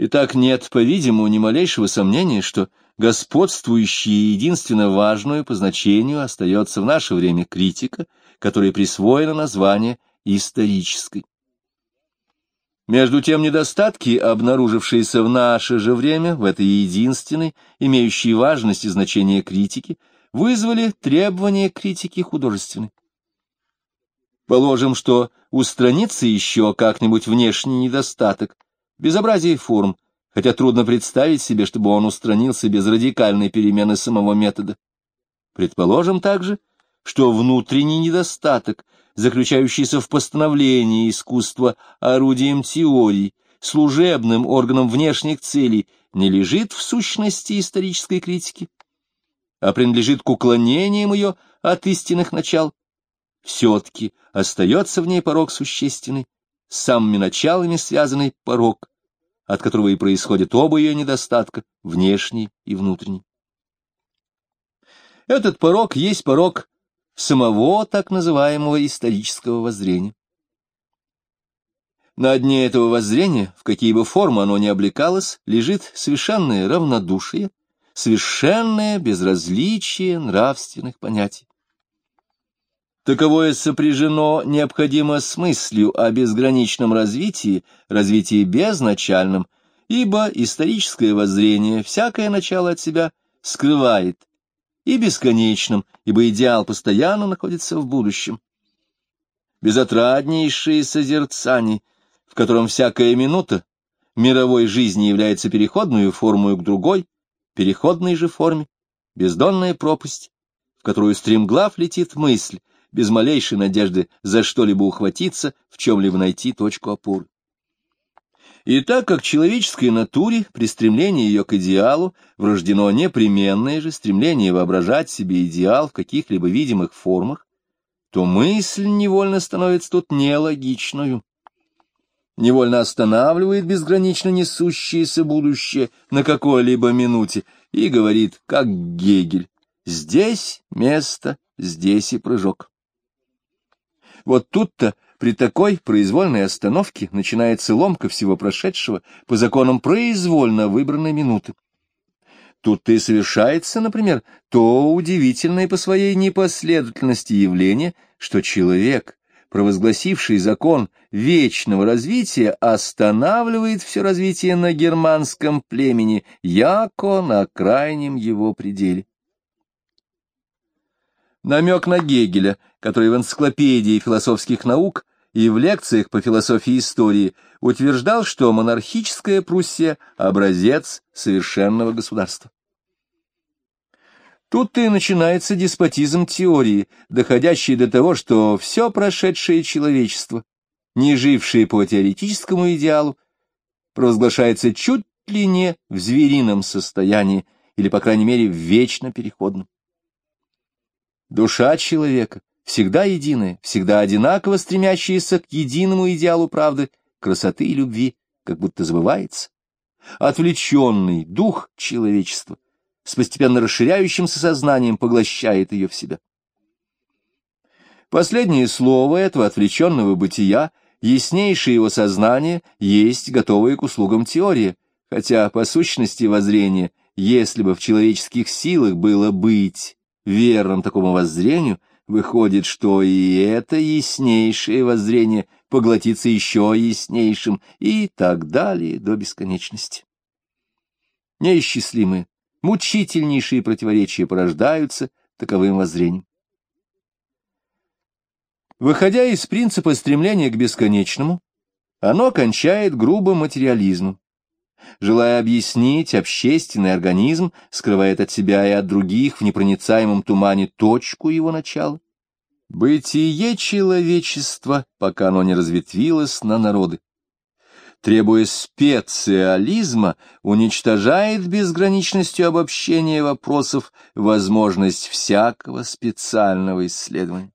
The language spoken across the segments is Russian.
Итак, нет, по-видимому, ни малейшего сомнения, что господствующей и единственно важную по значению остается в наше время критика, которой присвоено название исторической. Между тем, недостатки, обнаружившиеся в наше же время, в этой единственной, имеющей важность и значение критики, вызвали требования критики художественной. Положим, что устранится еще как-нибудь внешний недостаток, безобразие форм, хотя трудно представить себе, чтобы он устранился без радикальной перемены самого метода. Предположим также, что внутренний недостаток, заключающийся в постановлении искусства орудием теорий, служебным органом внешних целей, не лежит в сущности исторической критики, а принадлежит к уклонениям ее от истинных начал, все-таки остается в ней порог существенный, с самыми началами связанный порог, от которого и происходят оба ее недостатка, внешний и внутренний. Этот порог есть порог самого так называемого исторического воззрения. На дне этого воззрения, в какие бы формы оно ни облекалось, лежит совершенное равнодушие, совершенное безразличие нравственных понятий. Таковое сопряжено необходимо с мыслью о безграничном развитии, развитии безначальном, ибо историческое воззрение всякое начало от себя скрывает, и бесконечным, ибо идеал постоянно находится в будущем. Безотраднейшие созерцания, в котором всякая минута мировой жизни является переходную формой к другой, переходной же форме, бездонная пропасть, в которую стремглав летит мысль, без малейшей надежды за что-либо ухватиться, в чем-либо найти точку опоры. И так как человеческой натуре при стремлении ее к идеалу врождено непременное же стремление воображать себе идеал в каких-либо видимых формах, то мысль невольно становится тут нелогичную, невольно останавливает безгранично несущееся будущее на какой-либо минуте и говорит, как Гегель, «Здесь место, здесь и прыжок». Вот тут-то при такой произвольной остановке начинается ломка всего прошедшего по законам произвольно выбранной минуты. Тут-то и совершается, например, то удивительное по своей непоследовательности явление, что человек, провозгласивший закон вечного развития, останавливает все развитие на германском племени, яко на крайнем его пределе. Намек на Гегеля, который в энциклопедии философских наук и в лекциях по философии истории утверждал, что монархическая Пруссия — образец совершенного государства. Тут-то и начинается деспотизм теории, доходящий до того, что все прошедшее человечество, не жившее по теоретическому идеалу, провозглашается чуть ли не в зверином состоянии, или, по крайней мере, в вечно переходном. Душа человека всегда единая, всегда одинаково стремящаяся к единому идеалу правды, красоты и любви, как будто забывается. Отвлеченный дух человечества с постепенно расширяющимся сознанием поглощает ее в себя. Последнее слово этого отвлеченного бытия, яснейшее его сознание, есть готовая к услугам теория, хотя по сущности воззрения, если бы в человеческих силах было быть верным такому воззрению, выходит, что и это яснейшее воззрение поглотится еще яснейшим и так далее до бесконечности. Неисчислимые, мучительнейшие противоречия порождаются таковым воззрением. Выходя из принципа стремления к бесконечному, оно кончает грубым материализмом, желая объяснить общественный организм, скрывает от себя и от других в непроницаемом тумане точку его начала. Бытие человечества, пока оно не разветвилось на народы, требуя специализма, уничтожает безграничностью обобщения вопросов возможность всякого специального исследования.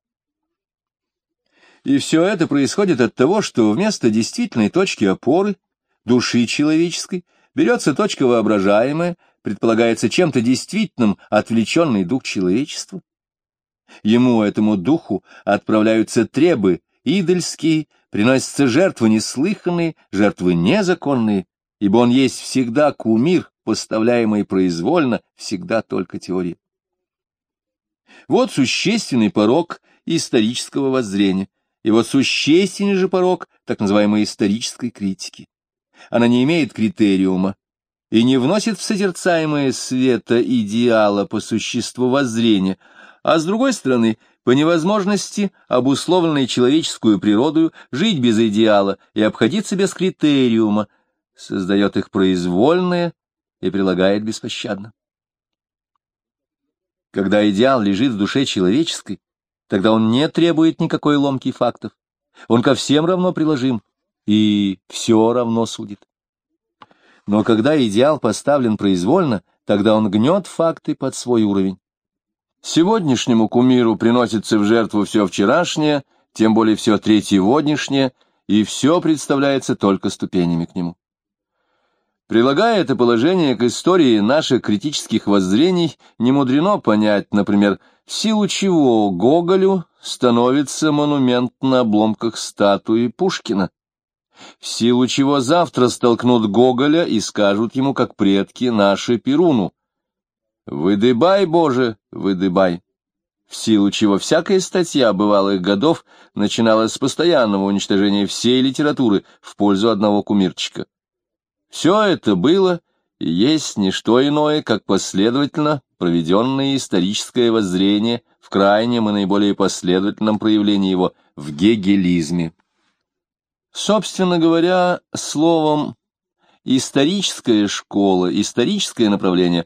И все это происходит от того, что вместо действительной точки опоры души человеческой, берется точка воображаемая, предполагается чем-то действительным отвлеченный дух человечества. Ему, этому духу, отправляются требы идольские, приносятся жертвы неслыханные, жертвы незаконные, ибо он есть всегда кумир, поставляемый произвольно, всегда только теория. Вот существенный порог исторического воззрения, и вот существенный же порог так называемой исторической критики. Она не имеет критериума и не вносит в созерцаемое света идеала по существу воззрения, а с другой стороны, по невозможности, обусловленной человеческую природою, жить без идеала и обходиться без критериума, создает их произвольное и прилагает беспощадно. Когда идеал лежит в душе человеческой, тогда он не требует никакой ломки фактов. Он ко всем равно приложим и все равно судит. Но когда идеал поставлен произвольно, тогда он гнет факты под свой уровень. Сегодняшнему кумиру приносится в жертву все вчерашнее, тем более все третьеводнишнее, и все представляется только ступенями к нему. Прилагая это положение к истории наших критических воззрений, не мудрено понять, например, в силу чего Гоголю становится монумент на обломках статуи Пушкина, в силу чего завтра столкнут Гоголя и скажут ему, как предки наши Перуну, «Выдыбай, Боже, выдыбай!» в силу чего всякая статья бывалых годов начиналась с постоянного уничтожения всей литературы в пользу одного кумирчика. Все это было и есть не что иное, как последовательно проведенное историческое воззрение в крайнем и наиболее последовательном проявлении его в гегелизме. Собственно говоря, словом «историческая школа», «историческое направление»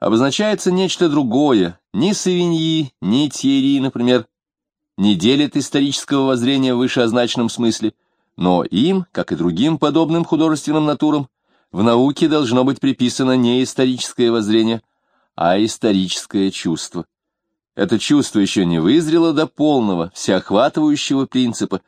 обозначается нечто другое. Ни Савиньи, ни Тьерри, например, не делят исторического воззрения в вышеозначенном смысле, но им, как и другим подобным художественным натурам, в науке должно быть приписано не историческое воззрение, а историческое чувство. Это чувство еще не вызрело до полного, всеохватывающего принципа,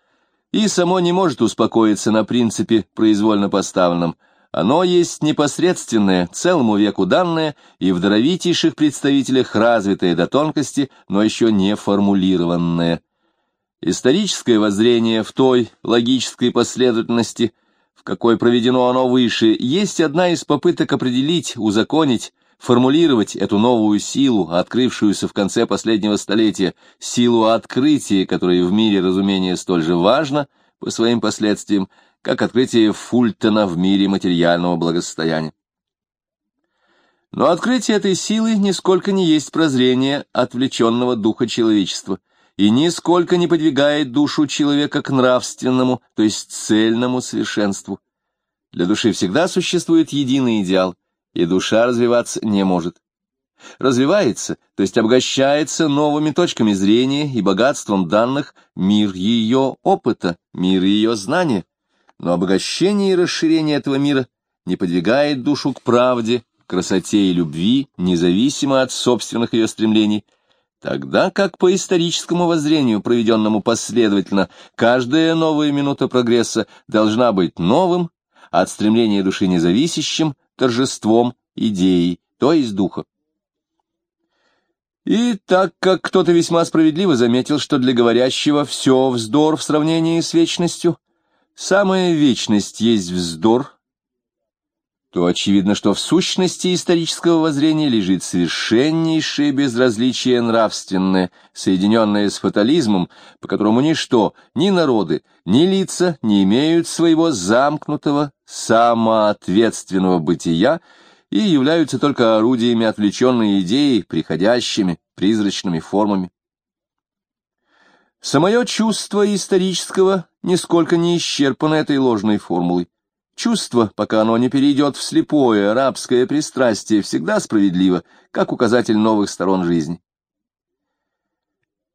и само не может успокоиться на принципе, произвольно поставленном. Оно есть непосредственное, целому веку данное и в даровитейших представителях развитое до тонкости, но еще не формулированное. Историческое воззрение в той логической последовательности – какой проведено оно выше, есть одна из попыток определить, узаконить, формулировать эту новую силу, открывшуюся в конце последнего столетия, силу открытия, которая в мире разумения столь же важна по своим последствиям, как открытие Фультона в мире материального благосостояния. Но открытие этой силы нисколько не есть прозрение отвлеченного духа человечества — и нисколько не подвигает душу человека к нравственному, то есть цельному совершенству. Для души всегда существует единый идеал, и душа развиваться не может. Развивается, то есть обогащается новыми точками зрения и богатством данных мир ее опыта, мир ее знания. Но обогащение и расширение этого мира не подвигает душу к правде, красоте и любви, независимо от собственных ее стремлений, Тогда как по историческому воззрению, проведенному последовательно, каждая новая минута прогресса должна быть новым, от стремления души независящим, торжеством идеи, то есть духа. И так как кто-то весьма справедливо заметил, что для говорящего все вздор в сравнении с вечностью, самая вечность есть вздор, то очевидно, что в сущности исторического воззрения лежит совершеннейшее безразличие нравственное, соединенное с фатализмом, по которому ничто, ни народы, ни лица не имеют своего замкнутого, самоответственного бытия и являются только орудиями отвлеченной идеи, приходящими, призрачными формами. Самое чувство исторического нисколько не исчерпано этой ложной формулой. Чувство, пока оно не перейдет в слепое арабское пристрастие, всегда справедливо, как указатель новых сторон жизни.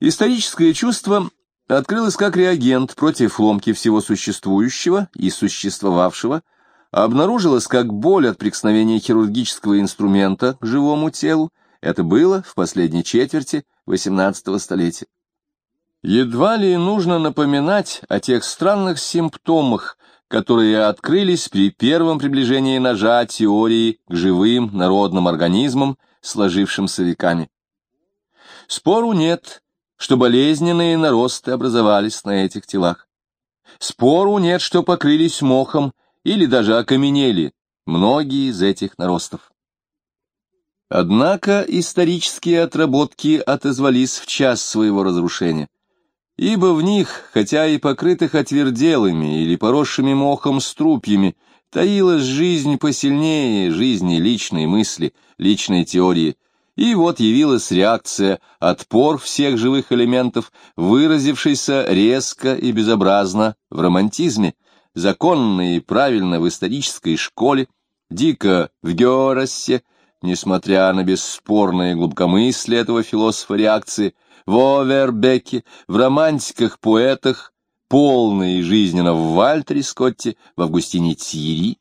Историческое чувство открылось как реагент против ломки всего существующего и существовавшего, обнаружилось как боль от прикосновения хирургического инструмента к живому телу, это было в последней четверти XVIII столетия. Едва ли нужно напоминать о тех странных симптомах, которые открылись при первом приближении ножа теории к живым народным организмам, сложившимся веками. Спору нет, что болезненные наросты образовались на этих телах. Спору нет, что покрылись мохом или даже окаменели, многие из этих наростов. Однако исторические отработки отозвались в час своего разрушения, ибо в них, хотя и покрытых отверделыми или поросшими мохом струпьями, таилась жизнь посильнее жизни личной мысли, личной теории, и вот явилась реакция, отпор всех живых элементов, выразившийся резко и безобразно в романтизме, законно и правильно в исторической школе, дико в Георасе, несмотря на бесспорное глубокомыслие этого философа реакции, в Овербеке, в романтиках-поэтах, полно и жизненно в Вальтере Скотте, в Августине Тьери.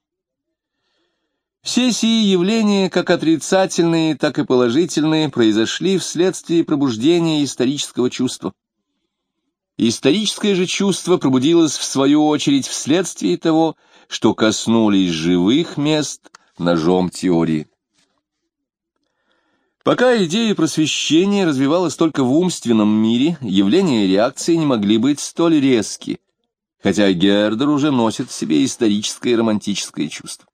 Все сии явления, как отрицательные, так и положительные, произошли вследствие пробуждения исторического чувства. Историческое же чувство пробудилось в свою очередь вследствие того, что коснулись живых мест ножом теории. Пока идея просвещения развивалась только в умственном мире, явления реакции не могли быть столь резки, хотя Гердер уже носит в себе историческое и романтическое чувство.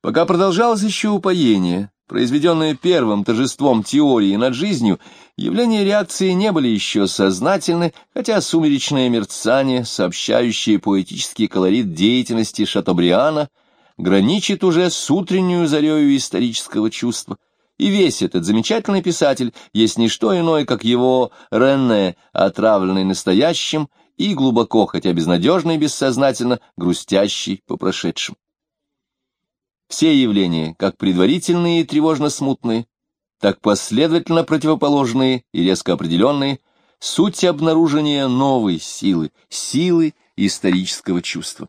Пока продолжалось еще упоение, произведенное первым торжеством теории над жизнью, явления реакции не были еще сознательны, хотя сумеречное мерцание, сообщающее поэтический колорит деятельности Шатобриана, граничит уже с утреннюю зарею исторического чувства — и весь этот замечательный писатель есть не что иное, как его Рене, отравленный настоящим и глубоко, хотя безнадежно и бессознательно, грустящий по прошедшему. Все явления, как предварительные и тревожно смутные, так последовательно противоположные и резко определенные, суть обнаружения новой силы, силы исторического чувства.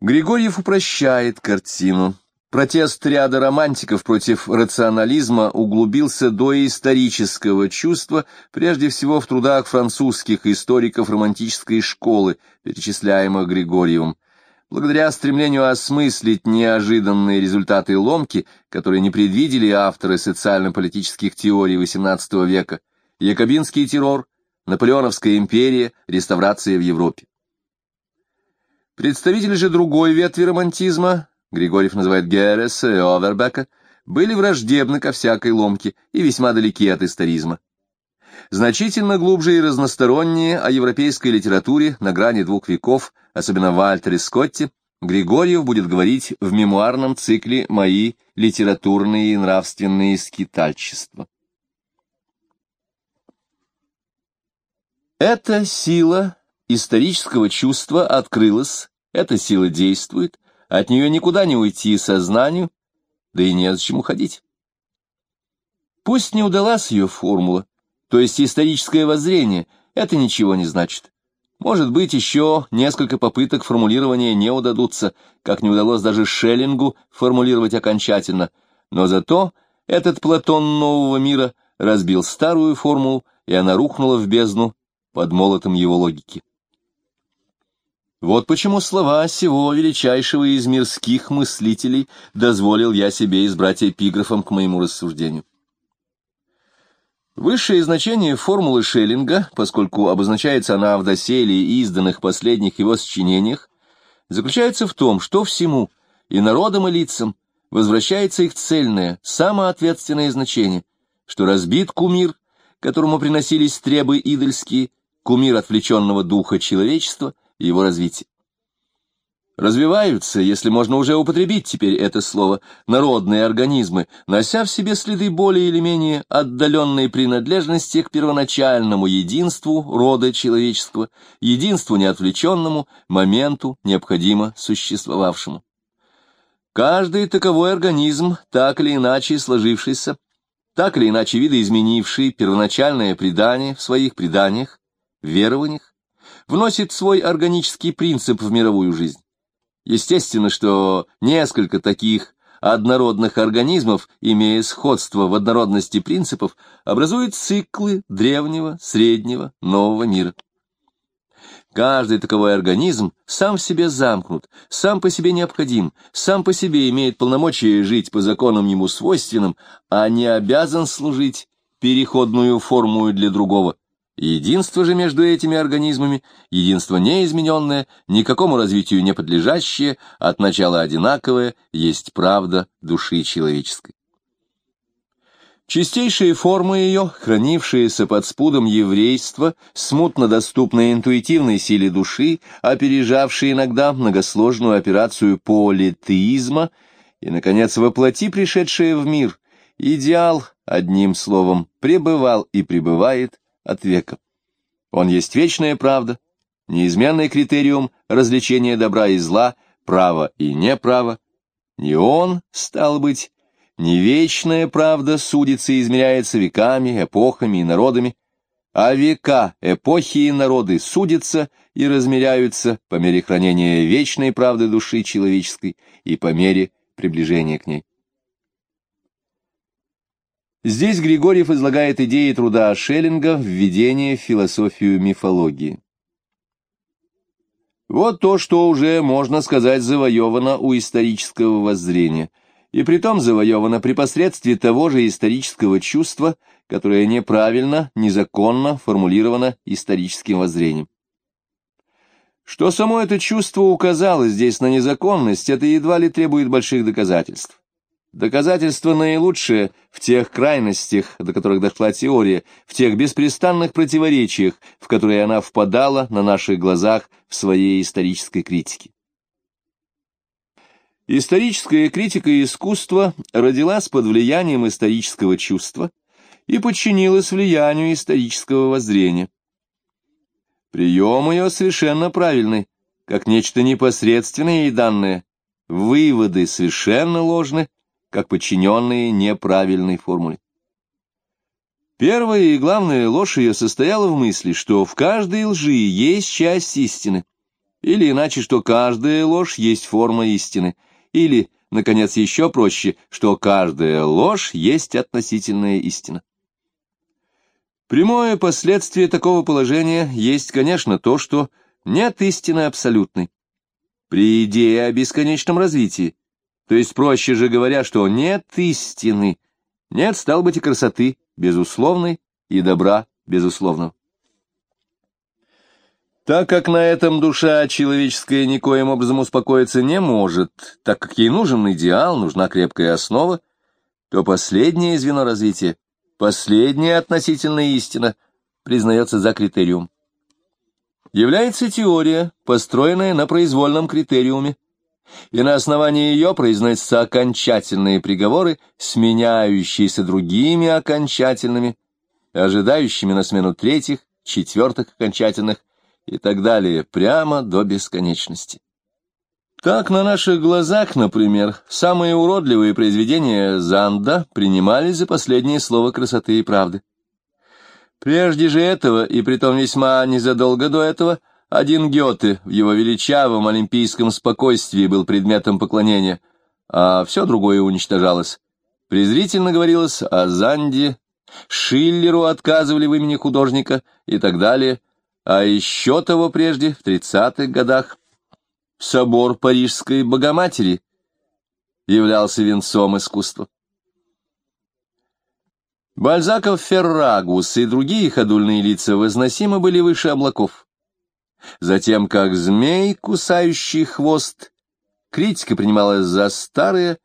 Григорьев упрощает картину, Протест ряда романтиков против рационализма углубился до исторического чувства, прежде всего в трудах французских историков романтической школы, перечисляемых Григорьевым. Благодаря стремлению осмыслить неожиданные результаты ломки, которые не предвидели авторы социально-политических теорий XVIII века, якобинский террор, Наполеоновская империя, реставрация в Европе. Представители же другой ветви романтизма, Григорьев называет Герреса и Овербека, были враждебны ко всякой ломке и весьма далеки от историзма. Значительно глубже и разностороннее о европейской литературе на грани двух веков, особенно Вальтере Скотте, Григорьев будет говорить в мемуарном цикле «Мои литературные и нравственные скитальчества». Эта сила исторического чувства открылась, эта сила действует, от нее никуда не уйти сознанию, да и незачем уходить. Пусть не удалась ее формула, то есть историческое воззрение, это ничего не значит. Может быть, еще несколько попыток формулирования не удадутся, как не удалось даже Шеллингу формулировать окончательно, но зато этот Платон нового мира разбил старую формулу, и она рухнула в бездну под молотом его логики. Вот почему слова сего величайшего из мирских мыслителей дозволил я себе избрать эпиграфом к моему рассуждению. Высшее значение формулы Шеллинга, поскольку обозначается она в доселе изданных последних его сочинениях, заключается в том, что всему, и народам, и лицам, возвращается их цельное, самоответственное значение, что разбит кумир, которому приносились требы идольские, кумир отвлеченного духа человечества, и его развития. Развиваются, если можно уже употребить теперь это слово, народные организмы, нося в себе следы более или менее отдаленной принадлежности к первоначальному единству рода человеческого, единству неотвлеченному, моменту, необходимо существовавшему. Каждый таковой организм, так или иначе сложившийся, так или иначе видоизменивший первоначальное предание в своих преданиях, верованиях, вносит свой органический принцип в мировую жизнь. Естественно, что несколько таких однородных организмов, имея сходство в однородности принципов, образуют циклы древнего, среднего, нового мира. Каждый таковой организм сам в себе замкнут, сам по себе необходим, сам по себе имеет полномочия жить по законам ему свойственным, а не обязан служить переходную форму для другого, Единство же между этими организмами, единство неизмененное, никакому развитию не подлежащее, от начала одинаковое, есть правда души человеческой. Чистейшие формы ее, хранившиеся под спудом еврейства, смутно доступные интуитивной силе души, опережавшие иногда многосложную операцию политеизма, и, наконец, воплоти пришедшие в мир, идеал, одним словом, пребывал и пребывает от века. Он есть вечная правда, неизменный критериум развлечения добра и зла, права и неправа. Не он, стал быть, не вечная правда судится и измеряется веками, эпохами и народами, а века, эпохи и народы судятся и размеряются по мере хранения вечной правды души человеческой и по мере приближения к ней. Здесь Григорьев излагает идеи труда Шеллинга «Введение в философию мифологии». Вот то, что уже, можно сказать, завоевано у исторического воззрения, и притом завоевано при посредстве того же исторического чувства, которое неправильно, незаконно формулировано историческим воззрением. Что само это чувство указало здесь на незаконность, это едва ли требует больших доказательств. Доказательство наилучшее в тех крайностях, до которых дошла теория, в тех беспрестанных противоречиях, в которые она впадала на наших глазах в своей исторической критике. Историческая критика искусства родилась под влиянием исторического чувства и подчинилась влиянию исторического воззрения. Прием ее совершенно правильный, как нечто непосредственное и данное. Выводы совершенно ложны, как подчиненные неправильной формуле. Первая и главная ложь ее состояла в мысли, что в каждой лжи есть часть истины, или иначе, что каждая ложь есть форма истины, или, наконец, еще проще, что каждая ложь есть относительная истина. Прямое последствие такого положения есть, конечно, то, что нет истины абсолютной. При идее о бесконечном развитии то есть, проще же говоря, что нет истины, нет, стал быть, и красоты, безусловной, и добра, безусловного. Так как на этом душа человеческая никоим образом успокоиться не может, так как ей нужен идеал, нужна крепкая основа, то последнее звено развития, последняя относительная истина признается за критериум. Является теория, построенная на произвольном критериуме, и на основании ее произносятся окончательные приговоры, сменяющиеся другими окончательными, ожидающими на смену третьих, четвертых окончательных и так далее, прямо до бесконечности. Так на наших глазах, например, самые уродливые произведения Занда принимались за последнее слово красоты и правды. Прежде же этого, и притом весьма незадолго до этого, — один Гёте в его величавом олимпийском спокойствии был предметом поклонения, а все другое уничтожалось. Презрительно говорилось о Занде, Шиллеру отказывали в имени художника и так далее, а еще того прежде, в тридцатых годах, собор Парижской Богоматери являлся венцом искусства. Бальзаков Феррагус и другие ходульные лица возносимы были выше облаков. Затем, как змей, кусающий хвост, критика принималась за старое,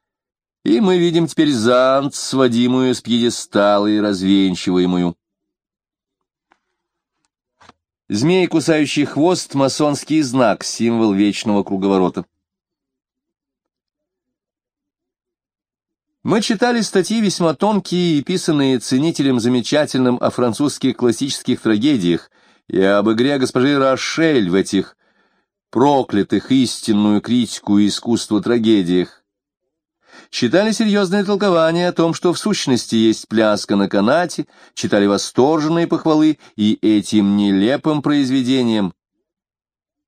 и мы видим теперь зант, сводимую с пьедестала и развенчиваемую. Змей, кусающий хвост — масонский знак, символ вечного круговорота. Мы читали статьи весьма тонкие и писанные ценителем замечательным о французских классических трагедиях, и об игре госпожи Рошель в этих проклятых истинную критику и искусство трагедиях. Читали серьезные толкования о том, что в сущности есть пляска на канате, читали восторженные похвалы, и этим нелепым произведением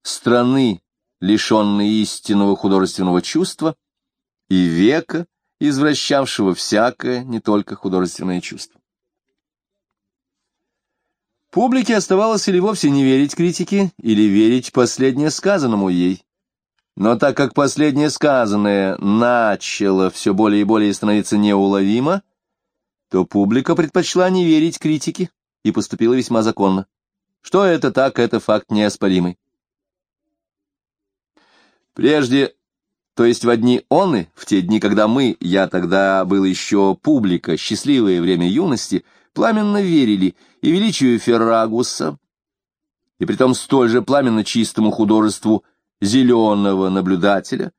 страны, лишенной истинного художественного чувства, и века, извращавшего всякое, не только художественное чувство. Публике оставалось или вовсе не верить критике, или верить последнее сказанному ей. Но так как последнее сказанное начало все более и более становиться неуловимо, то публика предпочла не верить критике и поступила весьма законно. Что это так, это факт неоспоримый. Прежде, то есть в одни оны, в те дни, когда мы, я тогда был еще публика, счастливое время юности, пламенно верили и величию Феррагуса, и притом столь же пламенно чистому художеству зеленого наблюдателя,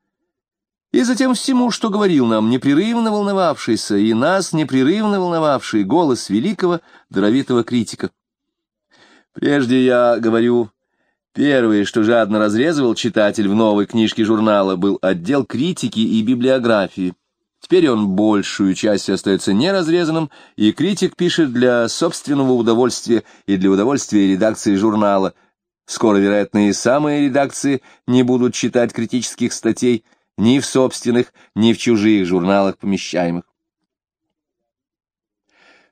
и затем всему, что говорил нам непрерывно волновавшийся и нас непрерывно волновавший голос великого даровитого критика. Прежде я говорю, первое, что жадно разрезывал читатель в новой книжке журнала, был отдел критики и библиографии. Теперь он большую часть остается неразрезанным, и критик пишет для собственного удовольствия и для удовольствия редакции журнала. Скоро, вероятно, и самые редакции не будут читать критических статей, ни в собственных, ни в чужих журналах помещаемых.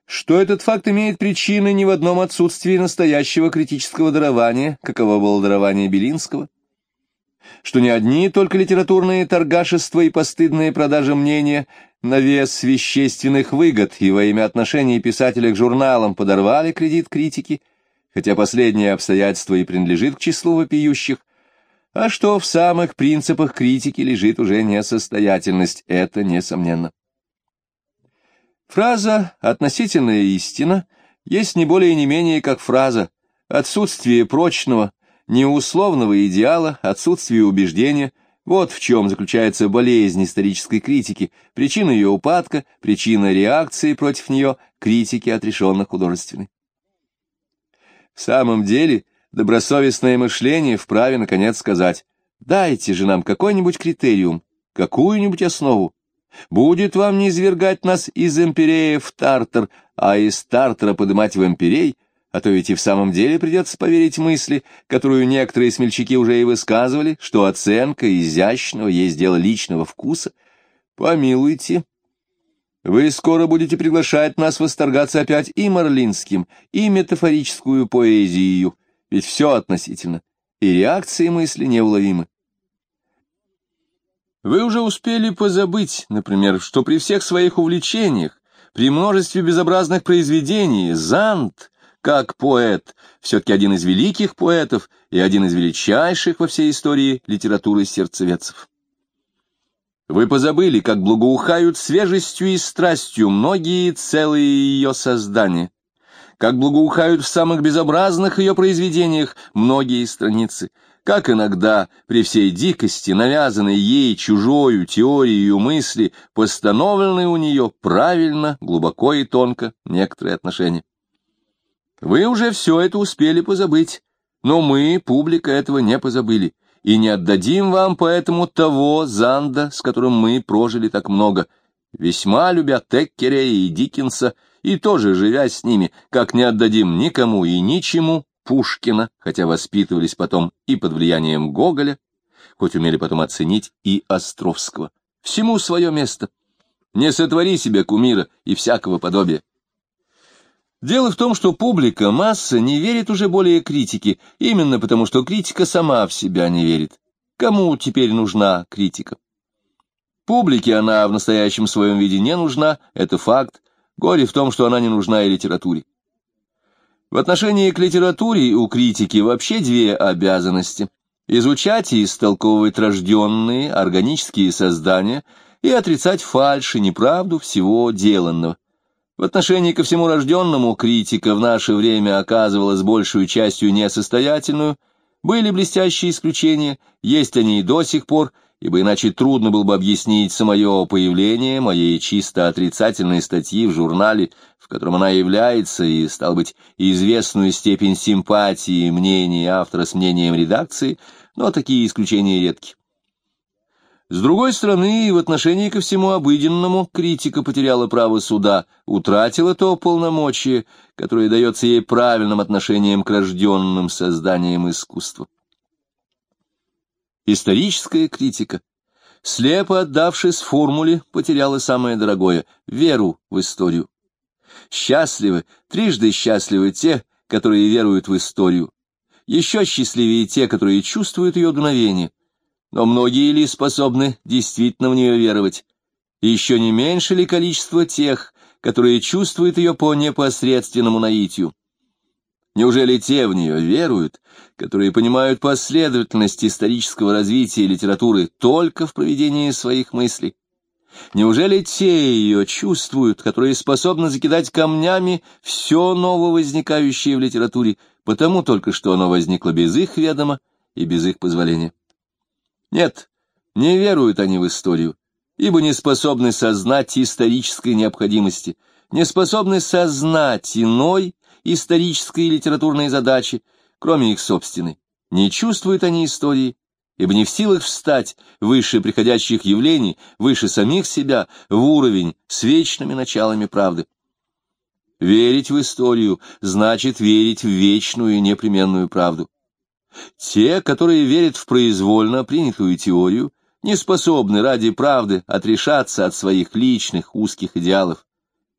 Что этот факт имеет причины не в одном отсутствии настоящего критического дарования, каково было дарование Белинского, что не одни только литературные торгашества и постыдные продажи мнения на вес вещественных выгод и во имя отношений писателя к журналам подорвали кредит критики, хотя последнее обстоятельство и принадлежит к числу вопиющих, а что в самых принципах критики лежит уже несостоятельность, это несомненно. Фраза «относительная истина» есть не более и не менее как фраза «отсутствие прочного, неусловного идеала, отсутствие убеждения» Вот в чем заключается болезнь исторической критики, причина ее упадка, причина реакции против нее, критики отрешенных художественной. В самом деле, добросовестное мышление вправе, наконец, сказать, дайте же нам какой-нибудь критериум, какую-нибудь основу. Будет вам не извергать нас из империи в Тартар, а из Тартара подымать в имперей, а то ведь и в самом деле придется поверить мысли, которую некоторые смельчаки уже и высказывали, что оценка изящного есть дело личного вкуса. Помилуйте, вы скоро будете приглашать нас восторгаться опять и марлинским, и метафорическую поэзию, ведь все относительно, и реакции мысли неуловимы. Вы уже успели позабыть, например, что при всех своих увлечениях, при множестве безобразных произведений, Зант, как поэт, все-таки один из великих поэтов и один из величайших во всей истории литературы сердцеведцев. Вы позабыли, как благоухают свежестью и страстью многие целые ее создания, как благоухают в самых безобразных ее произведениях многие страницы, как иногда при всей дикости, навязанной ей чужою теорией мысли, постановлены у нее правильно, глубоко и тонко некоторые отношения. Вы уже все это успели позабыть, но мы, публика, этого не позабыли, и не отдадим вам поэтому того Занда, с которым мы прожили так много, весьма любя Теккерея и Диккенса, и тоже живя с ними, как не отдадим никому и ничему Пушкина, хотя воспитывались потом и под влиянием Гоголя, хоть умели потом оценить и Островского. Всему свое место. Не сотвори себе кумира и всякого подобия. Дело в том, что публика, масса, не верит уже более критике, именно потому что критика сама в себя не верит. Кому теперь нужна критика? Публике она в настоящем своем виде не нужна, это факт, Горе в том, что она не нужна и литературе. В отношении к литературе у критики вообще две обязанности – изучать и истолковывать рожденные органические создания и отрицать фальшь и неправду всего деланного. В отношении ко всему рожденному критика в наше время оказывалась большую частью несостоятельную, были блестящие исключения, есть они и до сих пор – ибо иначе трудно было бы объяснить самое появление моей чисто отрицательной статьи в журнале, в котором она является, и, стал быть, известную степень симпатии мнений автора с мнением редакции, но такие исключения редки. С другой стороны, в отношении ко всему обыденному критика потеряла право суда, утратила то полномочие, которое дается ей правильным отношением к рожденным созданиям искусства. Историческая критика, слепо отдавшись формуле, потеряла самое дорогое — веру в историю. Счастливы, трижды счастливы те, которые веруют в историю. Еще счастливее те, которые чувствуют ее дуновение. Но многие ли способны действительно в нее веровать? И еще не меньше ли количество тех, которые чувствуют ее по непосредственному наитию? Неужели те в нее веруют, которые понимают последовательность исторического развития литературы только в проведении своих мыслей? Неужели те ее чувствуют, которые способны закидать камнями все нововозникающее в литературе, потому только что оно возникло без их ведома и без их позволения? Нет, не веруют они в историю, ибо не способны сознать исторической необходимости, не способны сознать иной исторической и литературной задачи, кроме их собственной. Не чувствуют они истории, ибо не в силах встать выше приходящих явлений, выше самих себя, в уровень с вечными началами правды. Верить в историю значит верить в вечную и непременную правду. Те, которые верят в произвольно принятую теорию, не способны ради правды отрешаться от своих личных узких идеалов.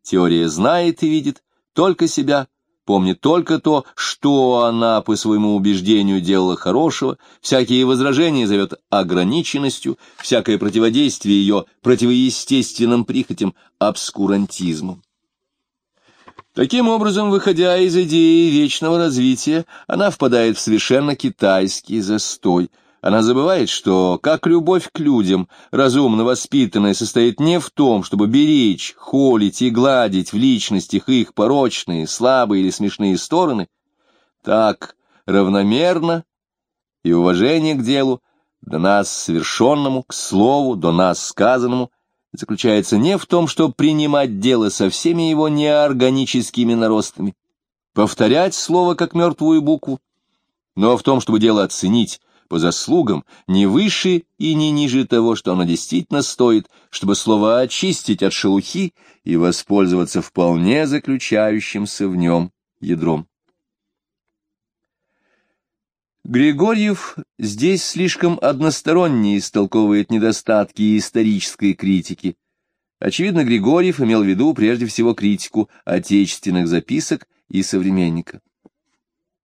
Теория знает и видит только себя, помнит только то, что она по своему убеждению делала хорошего, всякие возражения зовет ограниченностью, всякое противодействие ее противоестественным прихотям обскурантизмом. Таким образом, выходя из идеи вечного развития, она впадает в совершенно китайский застой – она забывает, что, как любовь к людям, разумно воспитанная, состоит не в том, чтобы беречь, холить и гладить в личностях их порочные, слабые или смешные стороны, так равномерно и уважение к делу, до нас совершенному, к слову, до нас сказанному, заключается не в том, чтобы принимать дело со всеми его неорганическими наростами, повторять слово как мертвую букву, но в том, чтобы дело оценить, по заслугам не выше и не ниже того, что оно действительно стоит, чтобы слово очистить от шелухи и воспользоваться вполне заключающимся в нем ядром. Григорьев здесь слишком односторонне истолковывает недостатки исторической критики. Очевидно, Григорьев имел в виду прежде всего критику отечественных записок и современника.